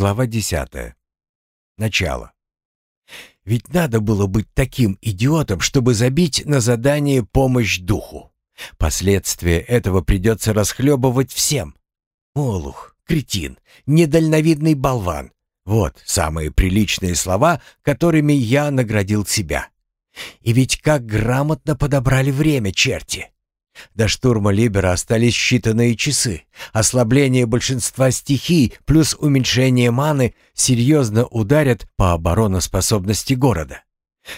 Глава 10. Начало. Ведь надо было быть таким идиотом, чтобы забить на задание «помощь духу». Последствия этого придется расхлебывать всем. Олух, кретин, недальновидный болван. Вот самые приличные слова, которыми я наградил себя. И ведь как грамотно подобрали время, черти. До штурма Либера остались считанные часы. Ослабление большинства стихий плюс уменьшение маны серьезно ударят по обороноспособности города.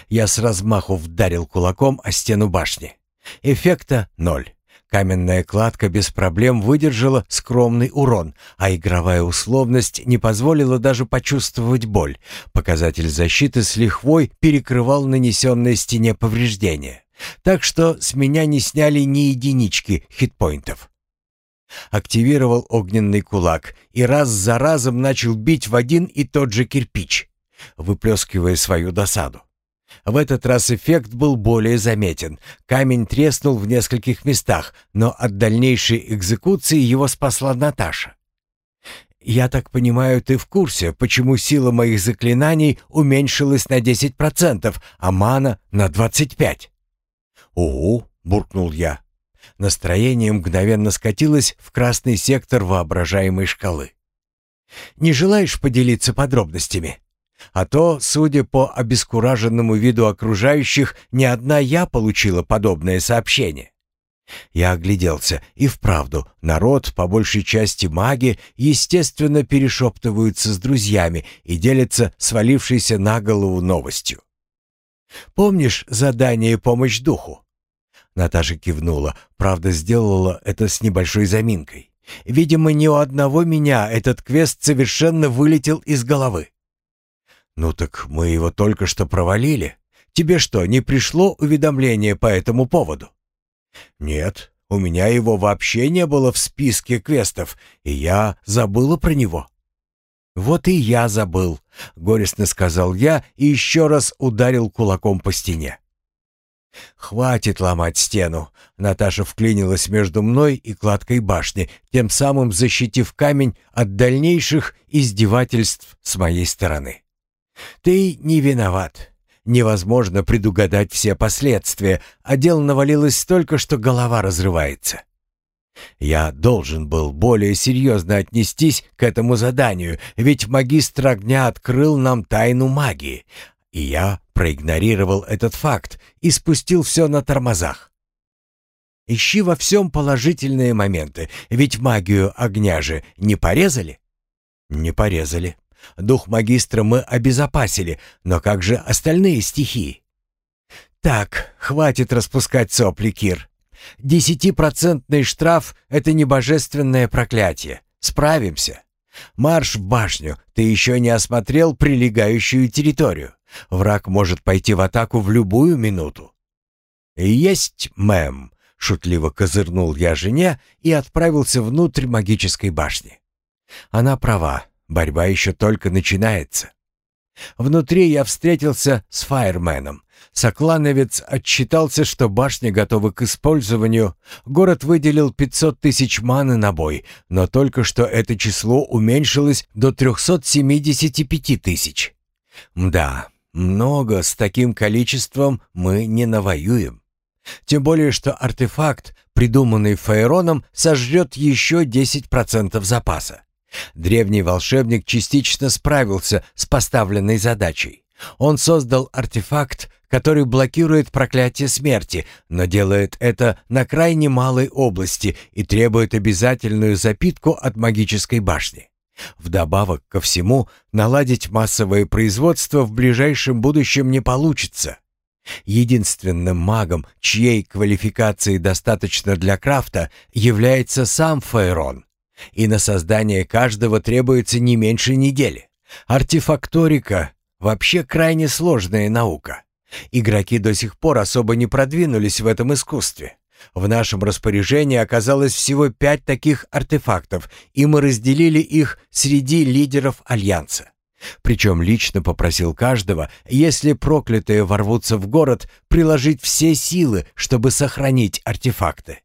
Я с размаху вдарил кулаком о стену башни. Эффекта ноль. Каменная кладка без проблем выдержала скромный урон, а игровая условность не позволила даже почувствовать боль. Показатель защиты с лихвой перекрывал нанесенные стене повреждения. Так что с меня не сняли ни единички хитпоинтов. Активировал огненный кулак и раз за разом начал бить в один и тот же кирпич, выплескивая свою досаду. В этот раз эффект был более заметен. Камень треснул в нескольких местах, но от дальнейшей экзекуции его спасла Наташа. «Я так понимаю, ты в курсе, почему сила моих заклинаний уменьшилась на 10%, а мана на 25%? «Угу», — буркнул я. Настроение мгновенно скатилось в красный сектор воображаемой шкалы. «Не желаешь поделиться подробностями? А то, судя по обескураженному виду окружающих, не одна я получила подобное сообщение». Я огляделся, и вправду, народ, по большей части маги, естественно, перешептываются с друзьями и делятся свалившейся на голову новостью. «Помнишь задание «Помощь духу»?» Наташа кивнула, правда, сделала это с небольшой заминкой. Видимо, ни у одного меня этот квест совершенно вылетел из головы. «Ну так мы его только что провалили. Тебе что, не пришло уведомление по этому поводу?» «Нет, у меня его вообще не было в списке квестов, и я забыла про него». «Вот и я забыл», — горестно сказал я и еще раз ударил кулаком по стене. «Хватит ломать стену!» Наташа вклинилась между мной и кладкой башни, тем самым защитив камень от дальнейших издевательств с моей стороны. «Ты не виноват. Невозможно предугадать все последствия, а дело навалилось столько, что голова разрывается». Я должен был более серьезно отнестись к этому заданию, ведь магистр огня открыл нам тайну магии, и я проигнорировал этот факт и спустил все на тормозах. Ищи во всем положительные моменты, ведь магию огня же не порезали? Не порезали. Дух магистра мы обезопасили, но как же остальные стихии? Так, хватит распускать сопли, Кир. Десятипроцентный штраф — это не божественное проклятие. Справимся. Марш в башню, ты еще не осмотрел прилегающую территорию. Враг может пойти в атаку в любую минуту. «Есть, мэм», — шутливо козырнул я жене и отправился внутрь магической башни. Она права, борьба еще только начинается. Внутри я встретился с фаерменом. Соклановец отчитался, что башня готова к использованию. Город выделил 500 тысяч маны на бой, но только что это число уменьшилось до 375 тысяч. Мда, много с таким количеством мы не навоюем. Тем более, что артефакт, придуманный Фаероном, сожрет еще 10% запаса. Древний волшебник частично справился с поставленной задачей. Он создал артефакт, который блокирует проклятие смерти, но делает это на крайне малой области и требует обязательную запитку от магической башни. Вдобавок ко всему, наладить массовое производство в ближайшем будущем не получится. Единственным магом, чьей квалификации достаточно для крафта, является сам Фейрон. И на создание каждого требуется не меньше недели. Артефакторика — вообще крайне сложная наука. Игроки до сих пор особо не продвинулись в этом искусстве. В нашем распоряжении оказалось всего пять таких артефактов, и мы разделили их среди лидеров Альянса. Причем лично попросил каждого, если проклятые ворвутся в город, приложить все силы, чтобы сохранить артефакты.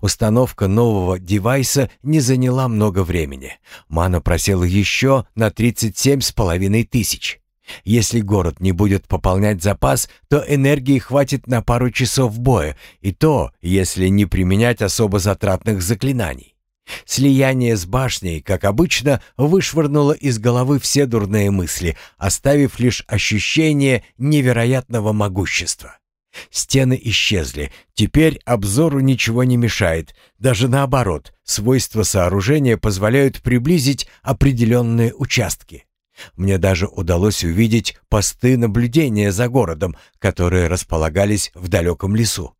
Установка нового девайса не заняла много времени. Мана просела еще на 37,5 тысяч. Если город не будет пополнять запас, то энергии хватит на пару часов боя, и то, если не применять особо затратных заклинаний. Слияние с башней, как обычно, вышвырнуло из головы все дурные мысли, оставив лишь ощущение невероятного могущества. Стены исчезли, теперь обзору ничего не мешает, даже наоборот, свойства сооружения позволяют приблизить определенные участки. Мне даже удалось увидеть посты наблюдения за городом, которые располагались в далеком лесу.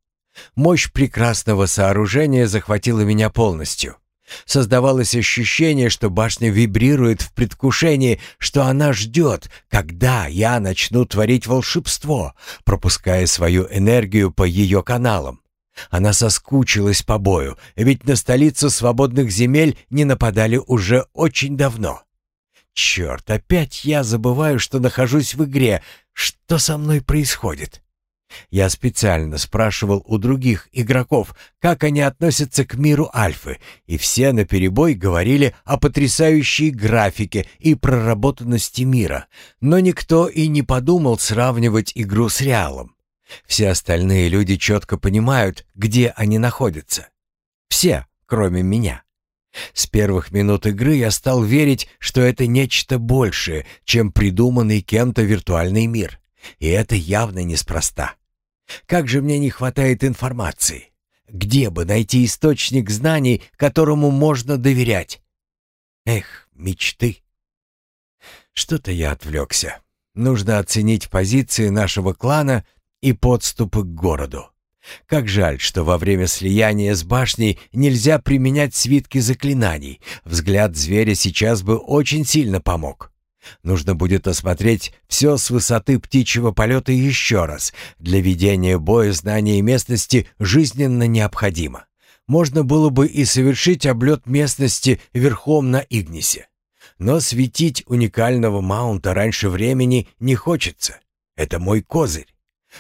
Мощь прекрасного сооружения захватила меня полностью. Создавалось ощущение, что башня вибрирует в предвкушении, что она ждет, когда я начну творить волшебство, пропуская свою энергию по ее каналам. Она соскучилась по бою, ведь на столицу свободных земель не нападали уже очень давно. Черт, опять я забываю, что нахожусь в игре. Что со мной происходит? Я специально спрашивал у других игроков, как они относятся к миру Альфы, и все наперебой говорили о потрясающей графике и проработанности мира, но никто и не подумал сравнивать игру с Реалом. Все остальные люди четко понимают, где они находятся. Все, кроме меня. С первых минут игры я стал верить, что это нечто большее, чем придуманный кем-то виртуальный мир. И это явно неспроста. Как же мне не хватает информации. Где бы найти источник знаний, которому можно доверять? Эх, мечты. Что-то я отвлекся. Нужно оценить позиции нашего клана и подступы к городу. Как жаль, что во время слияния с башней нельзя применять свитки заклинаний. Взгляд зверя сейчас бы очень сильно помог. Нужно будет осмотреть все с высоты птичьего полета еще раз. Для ведения боя знание местности жизненно необходимо. Можно было бы и совершить облет местности верхом на Игнисе. Но светить уникального маунта раньше времени не хочется. Это мой козырь.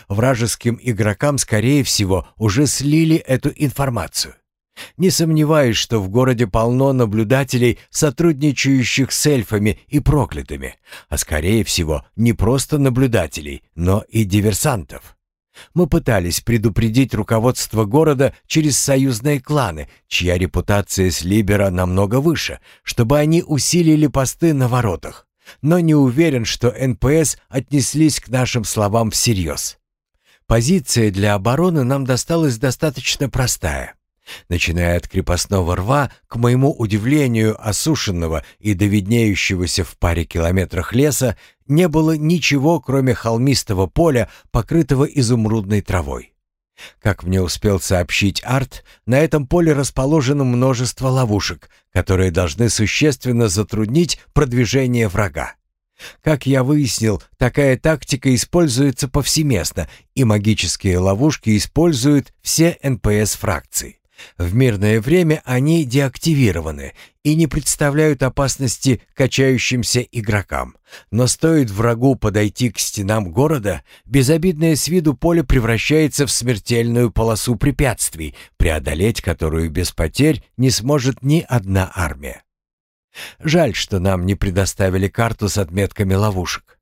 Вражеским игрокам, скорее всего, уже слили эту информацию. Не сомневаюсь, что в городе полно наблюдателей, сотрудничающих с эльфами и проклятыми, а скорее всего не просто наблюдателей, но и диверсантов. Мы пытались предупредить руководство города через союзные кланы, чья репутация с Либера намного выше, чтобы они усилили посты на воротах. Но не уверен, что НПС отнеслись к нашим словам всерьез. Позиция для обороны нам досталась достаточно простая. Начиная от крепостного рва, к моему удивлению, осушенного и до виднеющегося в паре километрах леса, не было ничего, кроме холмистого поля, покрытого изумрудной травой. Как мне успел сообщить Арт, на этом поле расположено множество ловушек, которые должны существенно затруднить продвижение врага. Как я выяснил, такая тактика используется повсеместно, и магические ловушки используют все НПС-фракции. В мирное время они деактивированы и не представляют опасности качающимся игрокам. Но стоит врагу подойти к стенам города, безобидное с виду поле превращается в смертельную полосу препятствий, преодолеть которую без потерь не сможет ни одна армия. Жаль, что нам не предоставили карту с отметками ловушек.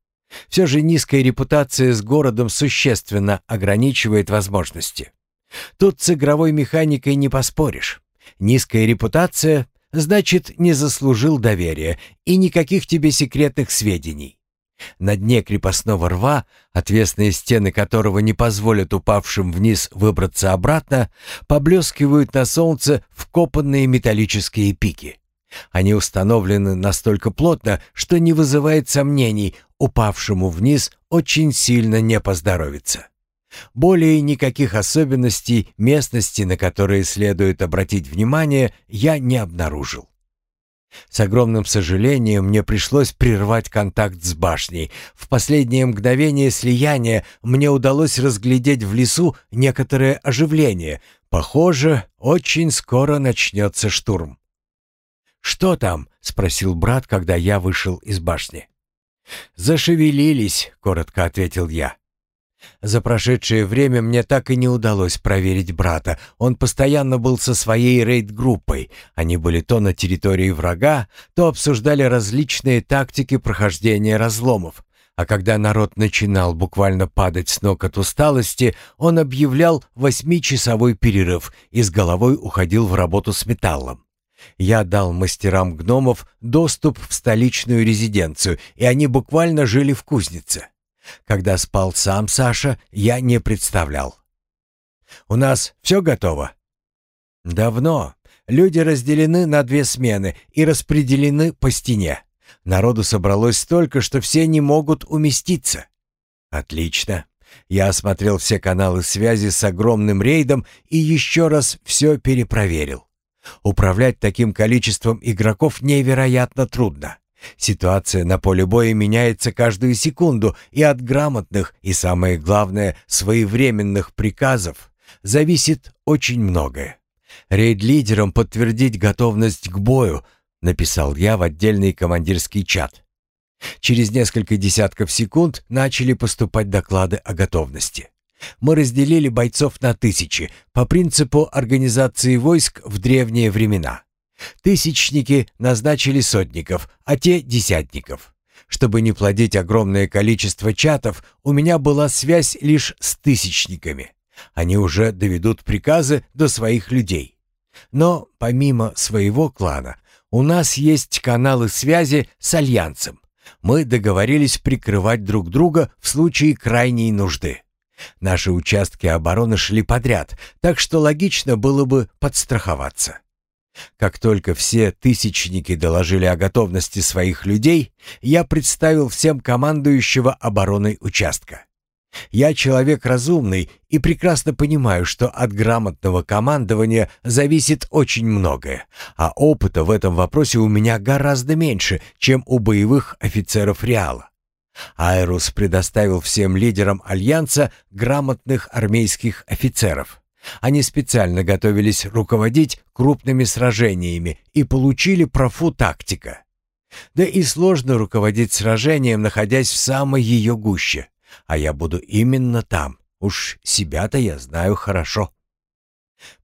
Все же низкая репутация с городом существенно ограничивает возможности. Тут с игровой механикой не поспоришь. Низкая репутация значит не заслужил доверия и никаких тебе секретных сведений. На дне крепостного рва, отвесные стены которого не позволят упавшим вниз выбраться обратно, поблескивают на солнце вкопанные металлические пики. Они установлены настолько плотно, что не вызывает сомнений, упавшему вниз очень сильно не поздоровится. Более никаких особенностей местности, на которые следует обратить внимание, я не обнаружил. С огромным сожалением мне пришлось прервать контакт с башней. В последнее мгновение слияния мне удалось разглядеть в лесу некоторое оживление. Похоже, очень скоро начнется штурм. «Что там?» — спросил брат, когда я вышел из башни. «Зашевелились», — коротко ответил я. За прошедшее время мне так и не удалось проверить брата. Он постоянно был со своей рейд-группой. Они были то на территории врага, то обсуждали различные тактики прохождения разломов. А когда народ начинал буквально падать с ног от усталости, он объявлял восьмичасовой перерыв и с головой уходил в работу с металлом. Я дал мастерам гномов доступ в столичную резиденцию, и они буквально жили в кузнице. Когда спал сам Саша, я не представлял. «У нас все готово?» «Давно. Люди разделены на две смены и распределены по стене. Народу собралось столько, что все не могут уместиться». «Отлично. Я осмотрел все каналы связи с огромным рейдом и еще раз все перепроверил. Управлять таким количеством игроков невероятно трудно. Ситуация на поле боя меняется каждую секунду, и от грамотных и, самое главное, своевременных приказов зависит очень многое. Рейд-лидерам подтвердить готовность к бою, написал я в отдельный командирский чат. Через несколько десятков секунд начали поступать доклады о готовности. Мы разделили бойцов на тысячи по принципу организации войск в древние времена. Тысячники назначили сотников, а те — десятников. Чтобы не плодить огромное количество чатов, у меня была связь лишь с тысячниками. Они уже доведут приказы до своих людей. Но помимо своего клана, у нас есть каналы связи с Альянсом. Мы договорились прикрывать друг друга в случае крайней нужды. Наши участки обороны шли подряд, так что логично было бы подстраховаться. Как только все тысячники доложили о готовности своих людей, я представил всем командующего обороной участка. Я человек разумный и прекрасно понимаю, что от грамотного командования зависит очень многое, а опыта в этом вопросе у меня гораздо меньше, чем у боевых офицеров Реала. Айрус предоставил всем лидерам Альянса грамотных армейских офицеров. Они специально готовились руководить крупными сражениями и получили профу тактика. Да и сложно руководить сражением, находясь в самой ее гуще. А я буду именно там. Уж себя-то я знаю хорошо.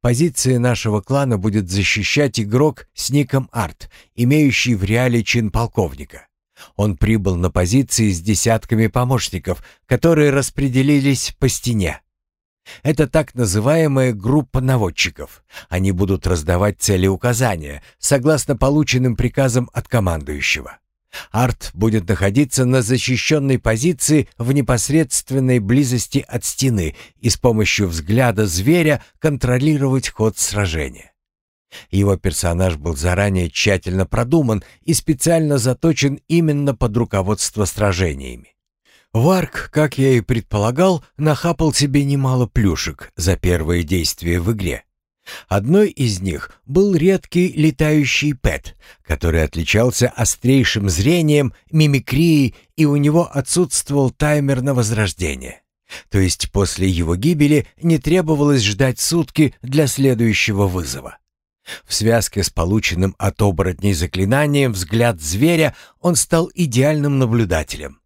Позиции нашего клана будет защищать игрок с ником Арт, имеющий в реале чин полковника. Он прибыл на позиции с десятками помощников, которые распределились по стене. Это так называемая группа наводчиков. Они будут раздавать целеуказания, согласно полученным приказам от командующего. Арт будет находиться на защищенной позиции в непосредственной близости от стены и с помощью взгляда зверя контролировать ход сражения. Его персонаж был заранее тщательно продуман и специально заточен именно под руководство сражениями. Варк, как я и предполагал, нахапал себе немало плюшек за первые действия в игре. Одной из них был редкий летающий пэт, который отличался острейшим зрением, мимикрией, и у него отсутствовал таймер на возрождение. То есть после его гибели не требовалось ждать сутки для следующего вызова. В связке с полученным от оборотней заклинанием «Взгляд зверя» он стал идеальным наблюдателем.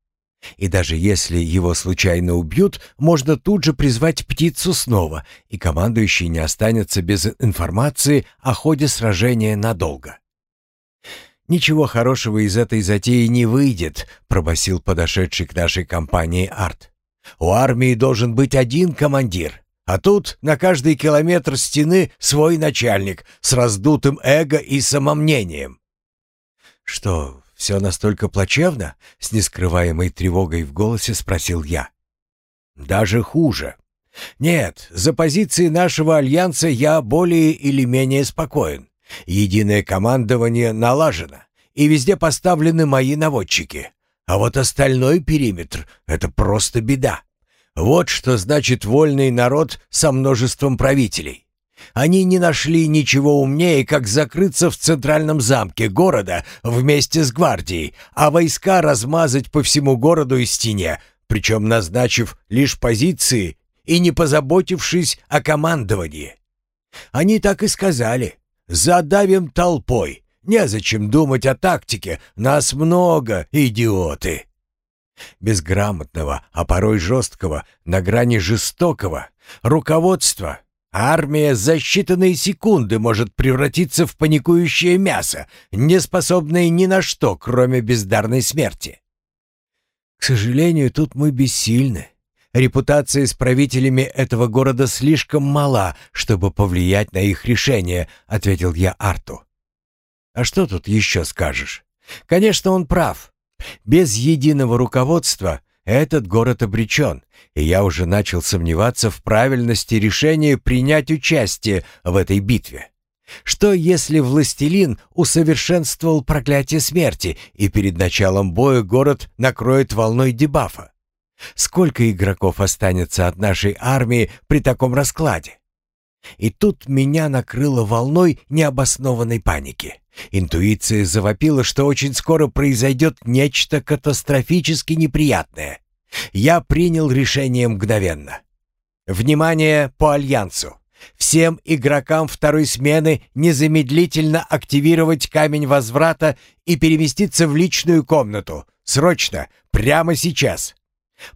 И даже если его случайно убьют, можно тут же призвать птицу снова, и командующий не останется без информации о ходе сражения надолго. «Ничего хорошего из этой затеи не выйдет», — пробасил подошедший к нашей компании Арт. «У армии должен быть один командир, а тут на каждый километр стены свой начальник с раздутым эго и самомнением». «Что, все настолько плачевно?» — с нескрываемой тревогой в голосе спросил я. «Даже хуже. Нет, за позиции нашего альянса я более или менее спокоен. Единое командование налажено, и везде поставлены мои наводчики. А вот остальной периметр — это просто беда. Вот что значит вольный народ со множеством правителей. Они не нашли ничего умнее, как закрыться в центральном замке города вместе с гвардией, а войска размазать по всему городу и стене, причем назначив лишь позиции и не позаботившись о командовании. Они так и сказали «Задавим толпой, незачем думать о тактике, нас много, идиоты». Безграмотного, а порой жесткого, на грани жестокого, руководства Армия за считанные секунды может превратиться в паникующее мясо, не способное ни на что, кроме бездарной смерти. К сожалению, тут мы бессильны. Репутация с правителями этого города слишком мала, чтобы повлиять на их решение, ответил я Арту. А что тут еще скажешь? Конечно, он прав. Без единого руководства этот город обречен, и я уже начал сомневаться в правильности решения принять участие в этой битве. Что если властелин усовершенствовал проклятие смерти, и перед началом боя город накроет волной дебафа? Сколько игроков останется от нашей армии при таком раскладе? И тут меня накрыло волной необоснованной паники. Интуиция завопила, что очень скоро произойдет нечто катастрофически неприятное. Я принял решение мгновенно. Внимание по альянсу! Всем игрокам второй смены незамедлительно активировать камень возврата и переместиться в личную комнату. Срочно, прямо сейчас.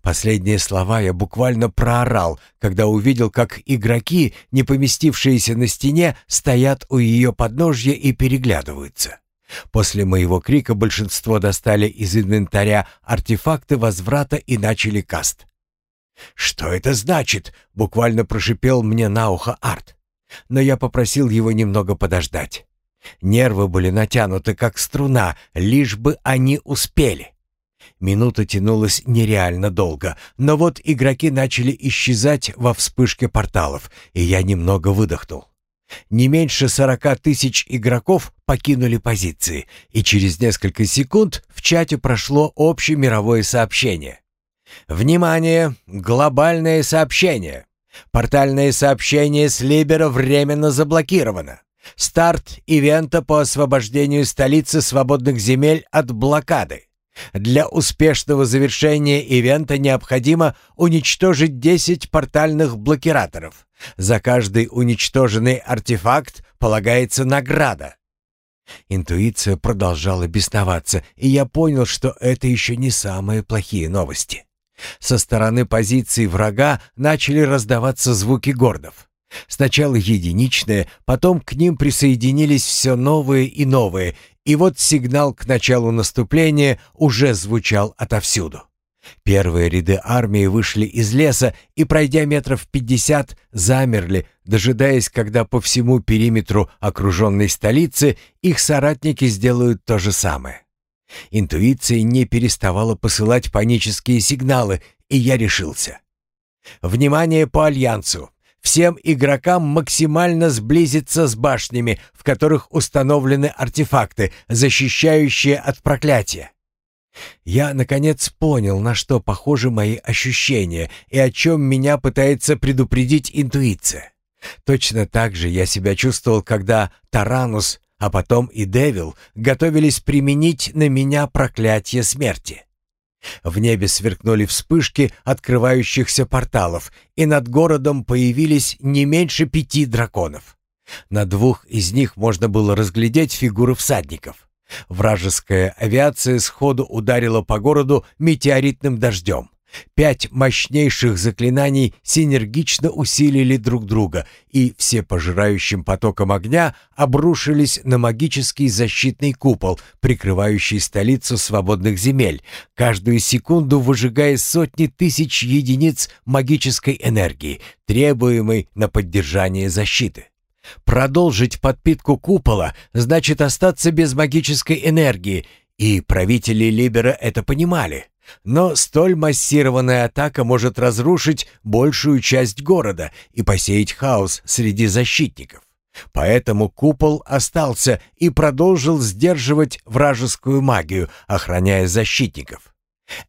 Последние слова я буквально проорал, когда увидел, как игроки, не поместившиеся на стене, стоят у ее подножья и переглядываются. После моего крика большинство достали из инвентаря артефакты возврата и начали каст. «Что это значит?» — буквально прошипел мне на ухо Арт. Но я попросил его немного подождать. Нервы были натянуты, как струна, лишь бы они успели. Минута тянулась нереально долго, но вот игроки начали исчезать во вспышке порталов, и я немного выдохнул. Не меньше сорока тысяч игроков покинули позиции, и через несколько секунд в чате прошло общемировое сообщение. «Внимание! Глобальное сообщение! Портальное сообщение с Либера временно заблокировано. Старт ивента по освобождению столицы свободных земель от блокады. Для успешного завершения ивента необходимо уничтожить 10 портальных блокираторов. За каждый уничтоженный артефакт полагается награда. Интуиция продолжала бесноваться, и я понял, что это еще не самые плохие новости. Со стороны позиции врага начали раздаваться звуки гордов. Сначала единичные, потом к ним присоединились все новые и новые, и вот сигнал к началу наступления уже звучал отовсюду. Первые ряды армии вышли из леса и, пройдя метров пятьдесят, замерли, дожидаясь, когда по всему периметру окруженной столицы их соратники сделают то же самое. Интуиция не переставала посылать панические сигналы, и я решился. «Внимание по Альянсу! Всем игрокам максимально сблизиться с башнями, в которых установлены артефакты, защищающие от проклятия. Я, наконец, понял, на что похожи мои ощущения и о чем меня пытается предупредить интуиция. Точно так же я себя чувствовал, когда Таранус, а потом и Девил готовились применить на меня проклятие смерти. В небе сверкнули вспышки открывающихся порталов, и над городом появились не меньше пяти драконов. На двух из них можно было разглядеть фигуры всадников. Вражеская авиация сходу ударила по городу метеоритным дождем. Пять мощнейших заклинаний синергично усилили друг друга и все пожирающим потоком огня обрушились на магический защитный купол, прикрывающий столицу свободных земель, каждую секунду выжигая сотни тысяч единиц магической энергии, требуемой на поддержание защиты. Продолжить подпитку купола значит остаться без магической энергии, и правители Либера это понимали. Но столь массированная атака может разрушить большую часть города и посеять хаос среди защитников. Поэтому купол остался и продолжил сдерживать вражескую магию, охраняя защитников.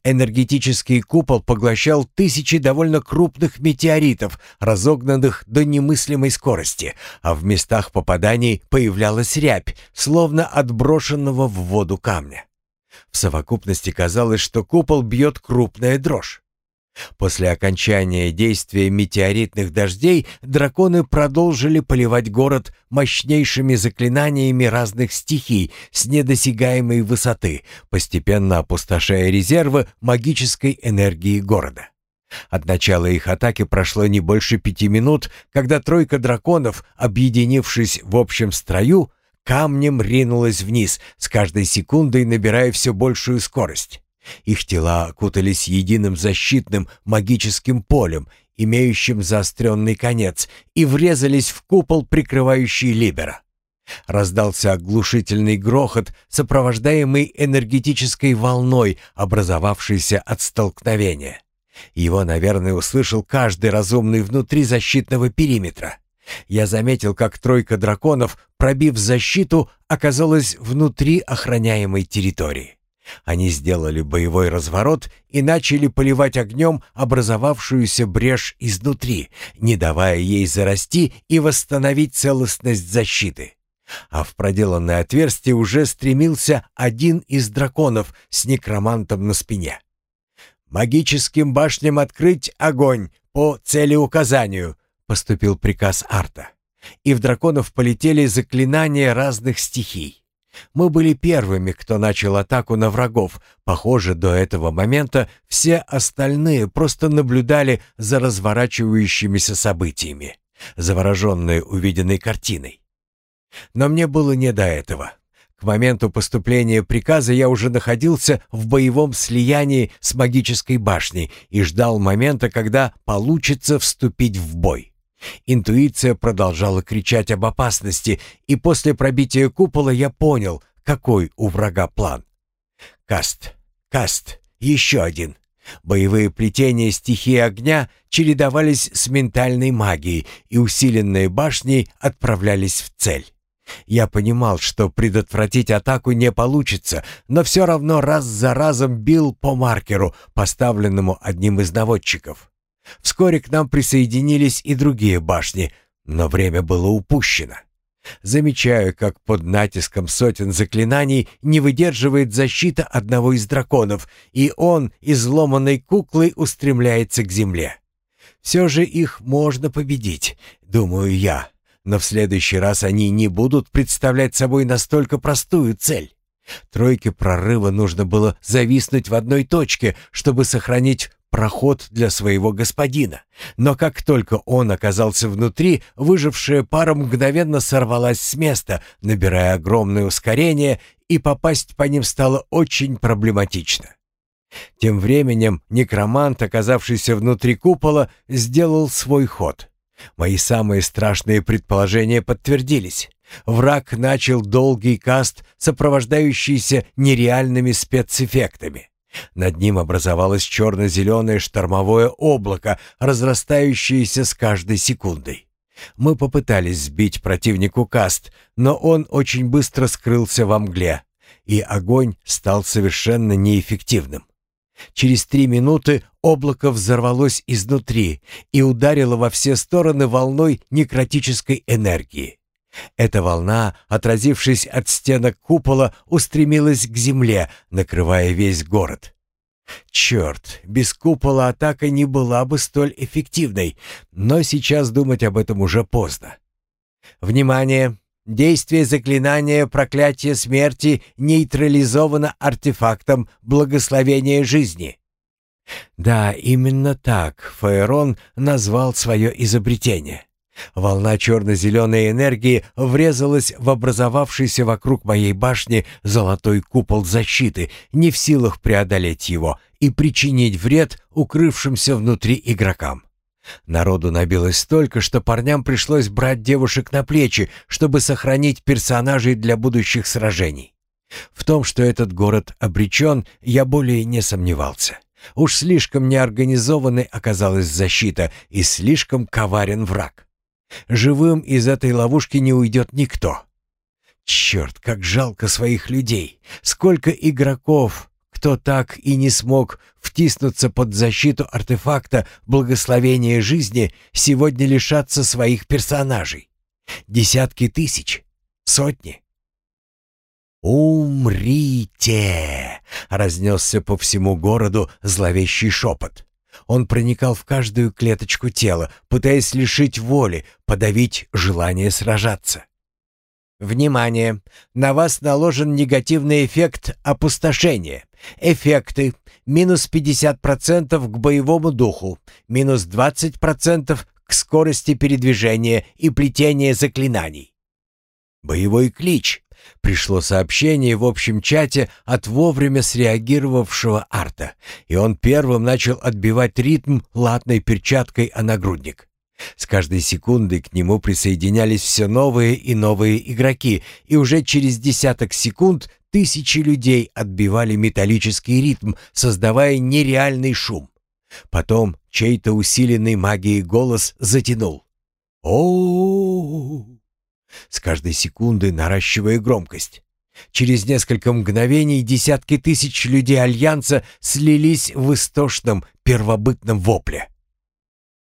Энергетический купол поглощал тысячи довольно крупных метеоритов, разогнанных до немыслимой скорости, а в местах попаданий появлялась рябь, словно отброшенного в воду камня. В совокупности казалось, что купол бьет крупная дрожь. После окончания действия метеоритных дождей драконы продолжили поливать город мощнейшими заклинаниями разных стихий с недосягаемой высоты, постепенно опустошая резервы магической энергии города. От начала их атаки прошло не больше пяти минут, когда тройка драконов, объединившись в общем строю, камнем ринулась вниз, с каждой секундой набирая все большую скорость. Их тела окутались единым защитным магическим полем, имеющим заостренный конец, и врезались в купол, прикрывающий Либера. Раздался оглушительный грохот, сопровождаемый энергетической волной, образовавшейся от столкновения. Его, наверное, услышал каждый разумный внутри защитного периметра. Я заметил, как тройка драконов, пробив защиту, оказалась внутри охраняемой территории. Они сделали боевой разворот и начали поливать огнем образовавшуюся брешь изнутри, не давая ей зарасти и восстановить целостность защиты. А в проделанное отверстие уже стремился один из драконов с некромантом на спине. «Магическим башням открыть огонь по целеуказанию», — поступил приказ Арта. И в драконов полетели заклинания разных стихий. Мы были первыми, кто начал атаку на врагов. Похоже, до этого момента все остальные просто наблюдали за разворачивающимися событиями, завороженные увиденной картиной. Но мне было не до этого. К моменту поступления приказа я уже находился в боевом слиянии с магической башней и ждал момента, когда получится вступить в бой. Интуиция продолжала кричать об опасности, и после пробития купола я понял, какой у врага план. Каст, каст, еще один. Боевые плетения стихии огня чередовались с ментальной магией, и усиленные башни отправлялись в цель. Я понимал, что предотвратить атаку не получится, но все равно раз за разом бил по маркеру, поставленному одним из наводчиков. Вскоре к нам присоединились и другие башни, но время было упущено. Замечаю, как под натиском сотен заклинаний не выдерживает защита одного из драконов, и он, изломанной куклой, устремляется к земле. Все же их можно победить, думаю я, но в следующий раз они не будут представлять собой настолько простую цель. Тройке прорыва нужно было зависнуть в одной точке, чтобы сохранить проход для своего господина. Но как только он оказался внутри, выжившая пара мгновенно сорвалась с места, набирая огромное ускорение, и попасть по ним стало очень проблематично. Тем временем некромант, оказавшийся внутри купола, сделал свой ход. Мои самые страшные предположения подтвердились. Враг начал долгий каст, сопровождающийся нереальными спецэффектами. Над ним образовалось черно-зеленое штормовое облако, разрастающееся с каждой секундой. Мы попытались сбить противнику каст, но он очень быстро скрылся во мгле, и огонь стал совершенно неэффективным. Через три минуты облако взорвалось изнутри и ударило во все стороны волной некротической энергии. Эта волна, отразившись от стенок купола, устремилась к земле, накрывая весь город. Черт, без купола атака не была бы столь эффективной, но сейчас думать об этом уже поздно. Внимание! Действие заклинания проклятия смерти нейтрализовано артефактом благословения жизни. Да, именно так Фаерон назвал свое изобретение. Волна черно-зеленой энергии врезалась в образовавшийся вокруг моей башни золотой купол защиты, не в силах преодолеть его и причинить вред укрывшимся внутри игрокам. Народу набилось столько, что парням пришлось брать девушек на плечи, чтобы сохранить персонажей для будущих сражений. В том, что этот город обречен, я более не сомневался. Уж слишком неорганизованной оказалась защита и слишком коварен враг. Живым из этой ловушки не уйдет никто. Черт, как жалко своих людей. Сколько игроков, кто так и не смог втиснуться под защиту артефакта благословения жизни, сегодня лишатся своих персонажей. Десятки тысяч, сотни. «Умрите!» — разнесся по всему городу зловещий шепот. Он проникал в каждую клеточку тела, пытаясь лишить воли, подавить желание сражаться. Внимание! На вас наложен негативный эффект опустошения. Эффекты. Минус 50% к боевому духу, минус 20% к скорости передвижения и плетения заклинаний. Боевой клич. Пришло сообщение в общем чате от вовремя среагировавшего Арта, и он первым начал отбивать ритм латной перчаткой о нагрудник. С каждой секундой к нему присоединялись все новые и новые игроки, и уже через десяток секунд тысячи людей отбивали металлический ритм, создавая нереальный шум. Потом чей-то усиленный магией голос затянул. о С каждой секундой наращивая громкость. Через несколько мгновений десятки тысяч людей Альянса слились в истошном первобытном вопле.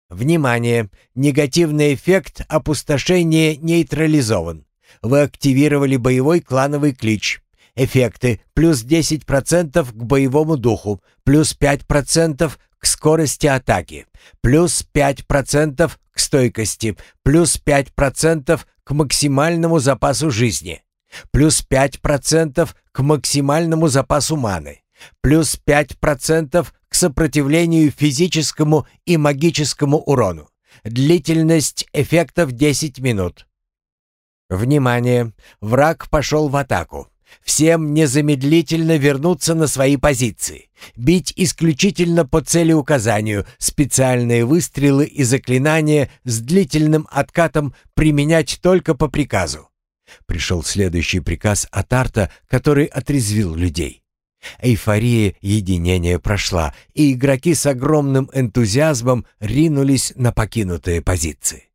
Внимание! Негативный эффект опустошения нейтрализован. Вы активировали боевой клановый клич. Эффекты плюс 10% к боевому духу, плюс 5% к скорости атаки, плюс 5% к стойкости, плюс 5% к максимальному запасу жизни, плюс 5% к максимальному запасу маны, плюс 5% к сопротивлению физическому и магическому урону. Длительность эффектов 10 минут. Внимание! Враг пошел в атаку. Всем незамедлительно вернуться на свои позиции. Бить исключительно по целеуказанию, специальные выстрелы и заклинания с длительным откатом применять только по приказу. Пришел следующий приказ от Арта, который отрезвил людей. Эйфория единения прошла, и игроки с огромным энтузиазмом ринулись на покинутые позиции.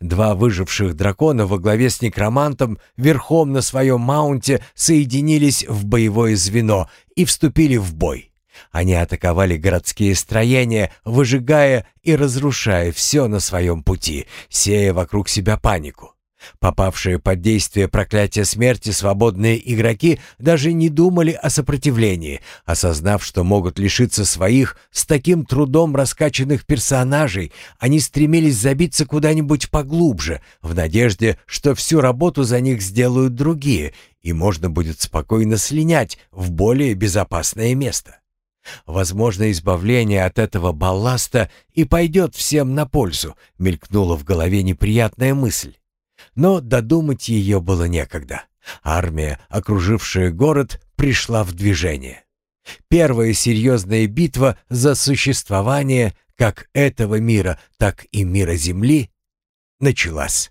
Два выживших дракона во главе с некромантом верхом на своем маунте соединились в боевое звено и вступили в бой. Они атаковали городские строения, выжигая и разрушая все на своем пути, сея вокруг себя панику. Попавшие под действие проклятия смерти свободные игроки даже не думали о сопротивлении, осознав, что могут лишиться своих с таким трудом раскачанных персонажей, они стремились забиться куда-нибудь поглубже, в надежде, что всю работу за них сделают другие, и можно будет спокойно слинять в более безопасное место. Возможно, избавление от этого балласта и пойдет всем на пользу, мелькнула в голове неприятная мысль. Но додумать ее было некогда. Армия, окружившая город, пришла в движение. Первая серьезная битва за существование как этого мира, так и мира Земли началась.